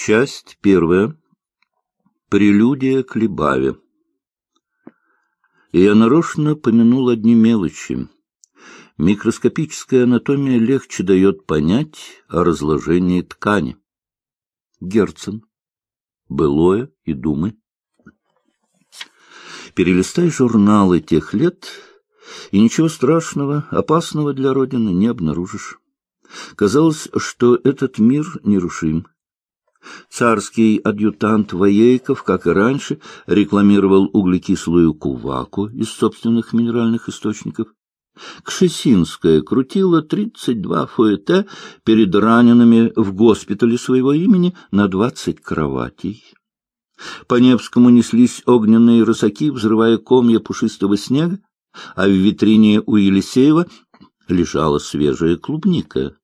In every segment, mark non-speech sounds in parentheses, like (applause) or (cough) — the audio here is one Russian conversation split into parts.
Часть первая. Прелюдия к Либаве. Я нарочно помянул одни мелочи. Микроскопическая анатомия легче дает понять о разложении ткани. Герцен. Былое и думы. Перелистай журналы тех лет, и ничего страшного, опасного для Родины не обнаружишь. Казалось, что этот мир нерушим. Царский адъютант Воейков, как и раньше, рекламировал углекислую куваку из собственных минеральных источников. Кшесинская крутила 32 фуэте перед ранеными в госпитале своего имени на 20 кроватей. По Невскому неслись огненные рысаки, взрывая комья пушистого снега, а в витрине у Елисеева лежала свежая клубника.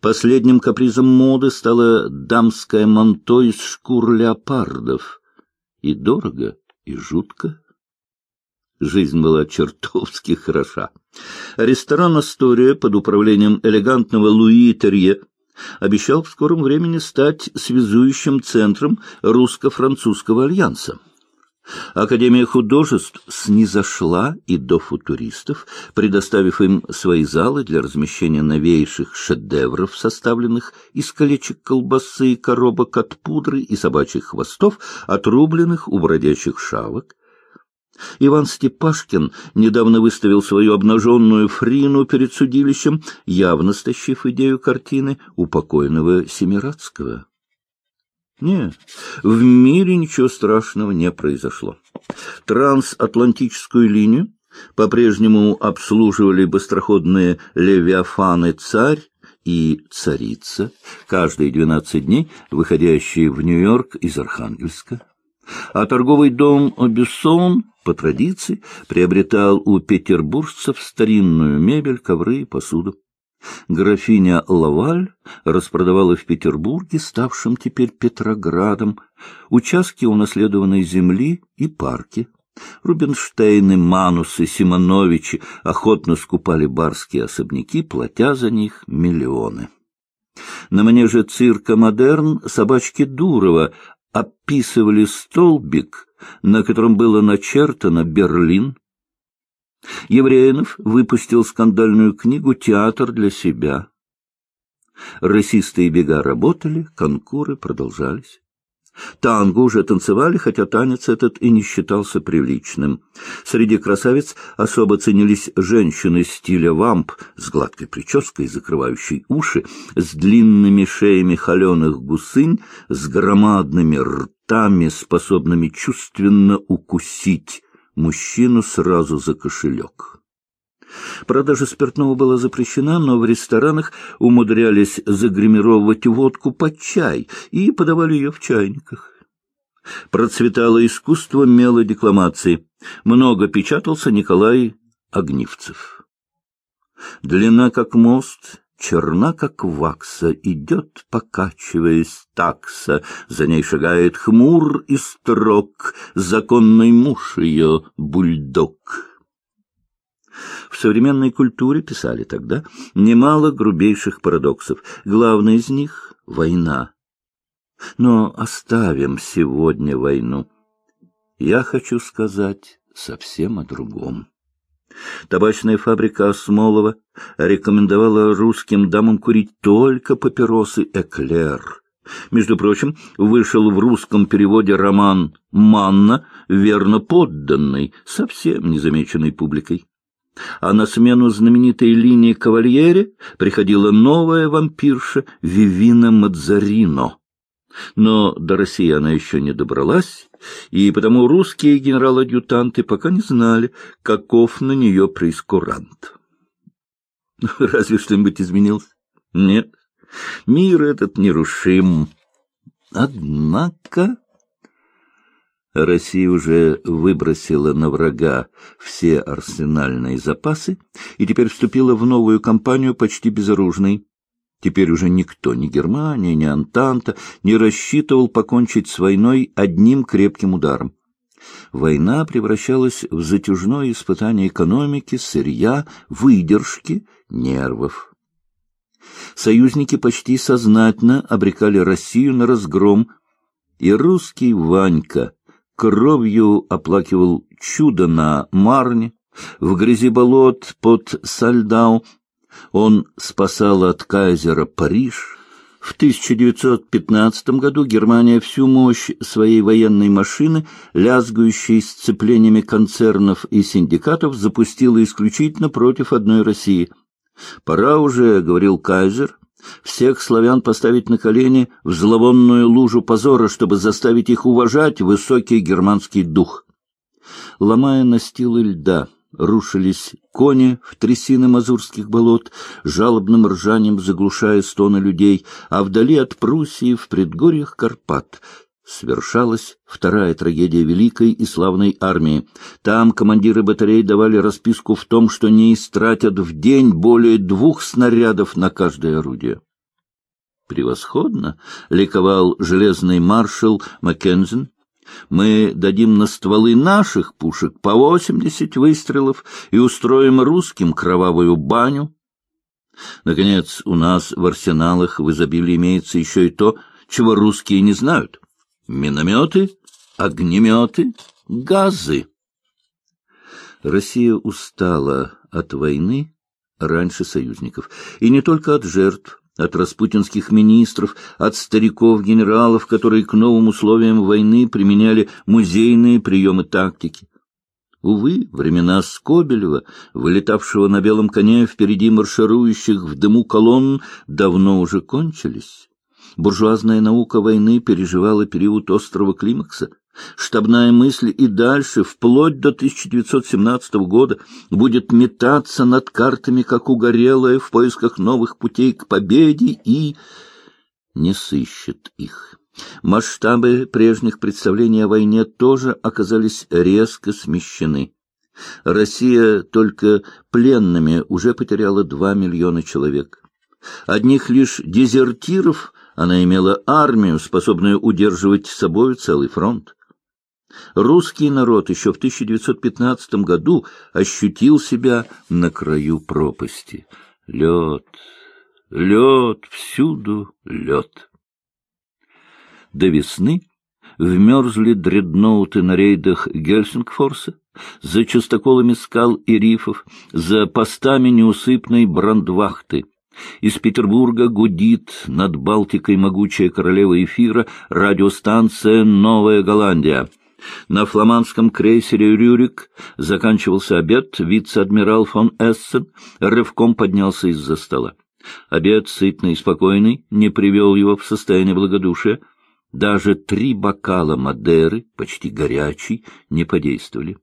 Последним капризом моды стало дамское манто из шкур леопардов. И дорого, и жутко. Жизнь была чертовски хороша. Ресторан «Астория» под управлением элегантного Луи Терье обещал в скором времени стать связующим центром русско-французского альянса. Академия художеств снизошла и до футуристов, предоставив им свои залы для размещения новейших шедевров, составленных из колечек колбасы, коробок от пудры и собачьих хвостов, отрубленных у бродячих шавок. Иван Степашкин недавно выставил свою обнаженную фрину перед судилищем, явно стащив идею картины у покойного Семирадского. Нет, в мире ничего страшного не произошло. Трансатлантическую линию по-прежнему обслуживали быстроходные «Левиафаны Царь» и «Царица», каждые двенадцать дней выходящие в Нью-Йорк из Архангельска. А торговый дом «Бюссон» по традиции приобретал у петербуржцев старинную мебель, ковры и посуду. Графиня Лаваль распродавала в Петербурге, ставшем теперь Петроградом, участки унаследованной земли и парки. Рубинштейны, Манусы, Симоновичи охотно скупали барские особняки, платя за них миллионы. На манеже цирка «Модерн» собачки Дурова описывали столбик, на котором было начертано «Берлин», Евреинов выпустил скандальную книгу «Театр для себя». Рысистые бега работали, конкуры продолжались. Танго уже танцевали, хотя танец этот и не считался приличным. Среди красавиц особо ценились женщины стиля вамп с гладкой прической, закрывающей уши, с длинными шеями холеных гусынь, с громадными ртами, способными чувственно укусить мужчину сразу за кошелек. Продажа спиртного была запрещена, но в ресторанах умудрялись загримировать водку под чай и подавали ее в чайниках. Процветало искусство мелодекламации. Много печатался Николай Огнивцев. Длина как мост, черна, как вакса, идет, покачиваясь такса, за ней шагает хмур и строг, законный муж ее — бульдог. В современной культуре, писали тогда, немало грубейших парадоксов. Главный из них — война. Но оставим сегодня войну. Я хочу сказать совсем о другом. Табачная фабрика Осмолова рекомендовала русским дамам курить только папиросы «Эклер». Между прочим, вышел в русском переводе роман «Манна», верно подданный, совсем незамеченной публикой. А на смену знаменитой линии «Кавальере» приходила новая вампирша Вивина Мадзарино. Но до России она еще не добралась, и потому русские генерал-адъютанты пока не знали, каков на нее прейскурант. (laughs) Разве что-нибудь изменилось? Нет. Мир этот нерушим. Однако... Россия уже выбросила на врага все арсенальные запасы и теперь вступила в новую кампанию почти безоружной. Теперь уже никто, ни Германия, ни Антанта, не рассчитывал покончить с войной одним крепким ударом. Война превращалась в затяжное испытание экономики, сырья, выдержки, нервов. Союзники почти сознательно обрекали Россию на разгром, и русский Ванька кровью оплакивал чудо на Марне, в грязи болот под Сальдау он спасал от кайзера Париж. В 1915 году Германия всю мощь своей военной машины, лязгающей сцеплениями концернов и синдикатов, запустила исключительно против одной России. «Пора уже», — говорил кайзер, — «всех славян поставить на колени в зловонную лужу позора, чтобы заставить их уважать высокий германский дух». Ломая настилы льда, рушились кони в трясины мазурских болот, жалобным ржанием заглушая стоны людей, а вдали от Пруссии, в предгорьях Карпат, свершалась вторая трагедия великой и славной армии. Там командиры батарей давали расписку в том, что не истратят в день более двух снарядов на каждое орудие. «Превосходно!» — ликовал железный маршал Маккензен. Мы дадим на стволы наших пушек по восемьдесят выстрелов и устроим русским кровавую баню. Наконец, у нас в арсеналах в изобилии имеется еще и то, чего русские не знают. Минометы, огнеметы, газы. Россия устала от войны раньше союзников, и не только от жертв, от распутинских министров, от стариков-генералов, которые к новым условиям войны применяли музейные приемы тактики. Увы, времена Скобелева, вылетавшего на белом коне впереди марширующих в дыму колонн, давно уже кончились. Буржуазная наука войны переживала период острого климакса. Штабная мысль и дальше, вплоть до 1917 года, будет метаться над картами, как угорелая, в поисках новых путей к победе и не сыщет их. Масштабы прежних представлений о войне тоже оказались резко смещены. Россия только пленными уже потеряла два миллиона человек. Одних лишь дезертиров она имела армию, способную удерживать собой целый фронт. Русский народ еще в 1915 году ощутил себя на краю пропасти. Лед, лед, всюду лед. До весны вмерзли дредноуты на рейдах Гельсингфорса, за частоколами скал и рифов, за постами неусыпной брандвахты. Из Петербурга гудит над Балтикой могучая королева эфира радиостанция «Новая Голландия». На фламандском крейсере «Рюрик» заканчивался обед, вице-адмирал фон Эссен рывком поднялся из-за стола. Обед, сытный и спокойный, не привел его в состояние благодушия. Даже три бокала Мадеры, почти горячий, не подействовали.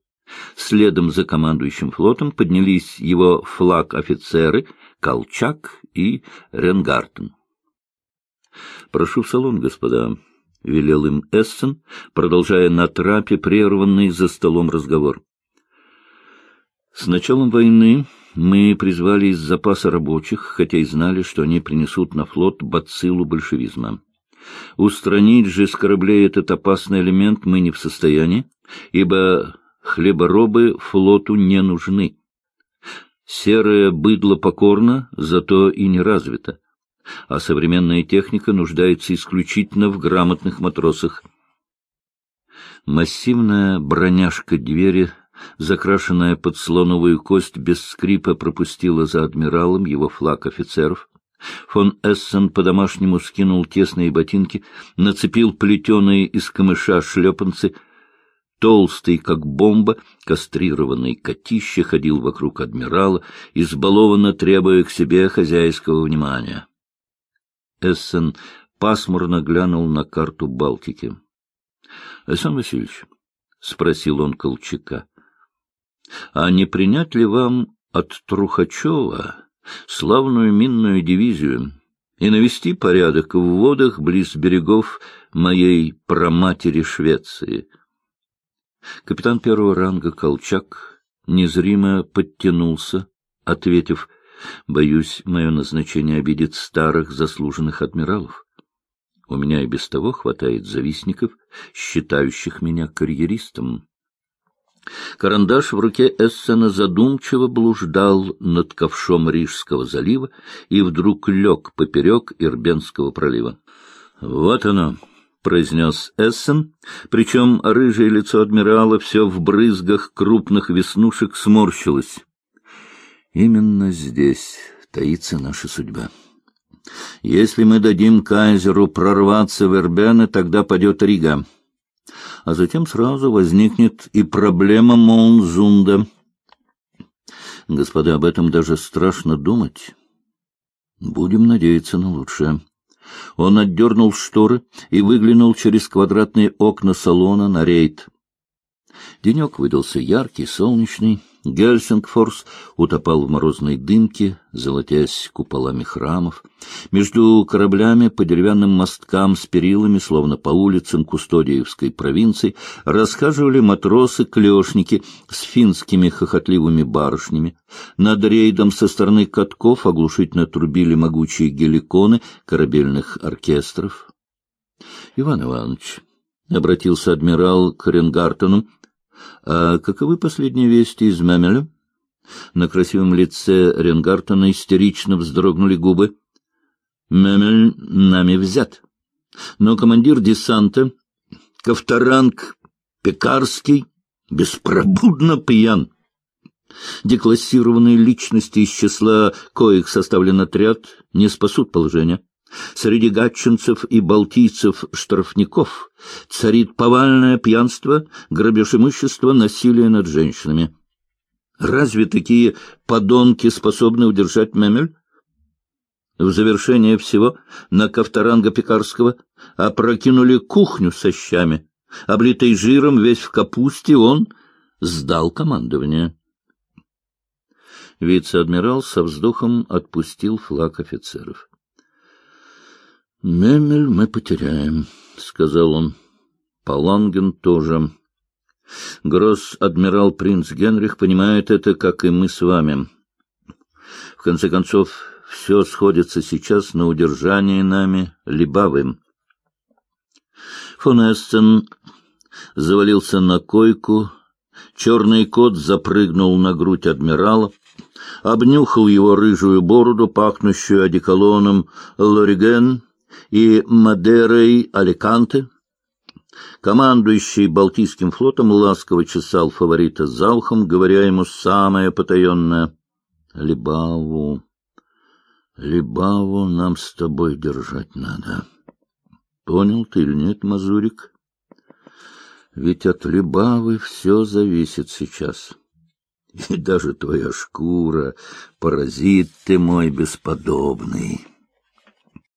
Следом за командующим флотом поднялись его флаг-офицеры Колчак и Ренгартен. «Прошу в салон, господа», — велел им Эссен, продолжая на трапе прерванный за столом разговор. «С началом войны мы призвали из запаса рабочих, хотя и знали, что они принесут на флот бациллу большевизма. Устранить же с кораблей этот опасный элемент мы не в состоянии, ибо хлеборобы флоту не нужны. Серое быдло покорно, зато и не развито а современная техника нуждается исключительно в грамотных матросах. Массивная броняшка двери, закрашенная под слоновую кость, без скрипа пропустила за адмиралом его флаг офицеров. Фон Эссен по-домашнему скинул тесные ботинки, нацепил плетеные из камыша шлепанцы — толстый, как бомба, кастрированный котище ходил вокруг адмирала, избалованно требуя к себе хозяйского внимания. Эссен пасмурно глянул на карту Балтики. — Александр Васильевич, — спросил он Колчака, — а не принять ли вам от Трухачева славную минную дивизию и навести порядок в водах близ берегов моей проматери Швеции? Капитан первого ранга Колчак незримо подтянулся, ответив — Боюсь, мое назначение обидит старых заслуженных адмиралов. У меня и без того хватает завистников, считающих меня карьеристом. Карандаш в руке Эссена задумчиво блуждал над ковшом Рижского залива и вдруг лег поперек Ирбенского пролива. — Вот оно, — произнес Эссен, причем рыжее лицо адмирала все в брызгах крупных веснушек сморщилось. — Именно здесь таится наша судьба. Если мы дадим кайзеру прорваться в Эрбены, тогда падет Рига а затем сразу возникнет и проблема Монзунда. Господа, об этом даже страшно думать. Будем надеяться на лучшее. Он отдернул шторы и выглянул через квадратные окна салона на рейд. Денек выдался яркий, солнечный. Гельсингфорс утопал в морозной дымке, золотясь куполами храмов. Между кораблями по деревянным мосткам с перилами, словно по улицам Кустодиевской провинции, расхаживали матросы-клешники с финскими хохотливыми барышнями. Над рейдом со стороны катков оглушительно трубили могучие геликоны корабельных оркестров. — Иван Иванович, — обратился адмирал к Ренгартену, — а каковы последние вести из Мемеля? На красивом лице Ренгартона истерично вздрогнули губы. Мемель нами взят. Но командир десанта, Ковторанг Пекарский, беспробудно пьян. Деклассированные личности из числа коих составлен отряд не спасут положение. Среди гатчинцев и балтийцев-штрафников царит повальное пьянство, грабеж имущества, насилие над женщинами. Разве такие подонки способны удержать Мемель? В завершение всего на Ковторанга Пекарского опрокинули кухню со щами. Облитый жиром, весь в капусте, он сдал командование. Вице-адмирал со вздохом отпустил флаг офицеров. — Мемель мы потеряем, — сказал он. — Паланген тоже. Гросс-адмирал принц Генрих понимает это, как и мы с вами. В конце концов, все сходится сейчас на удержании нами Либавым. Фон Эссен завалился на койку, черный кот запрыгнул на грудь адмирала, обнюхал его рыжую бороду, пахнущую одеколоном Лориген, и Мадерой Аликанте. Командующий Балтийским флотом ласково чесал фаворита за ухом, говоря ему самое потаенное — Либаву, Либаву нам с тобой держать надо. Понял ты или нет, Мазурик? Ведь от Либавы все зависит сейчас. И даже твоя шкура, паразит ты мой бесподобный.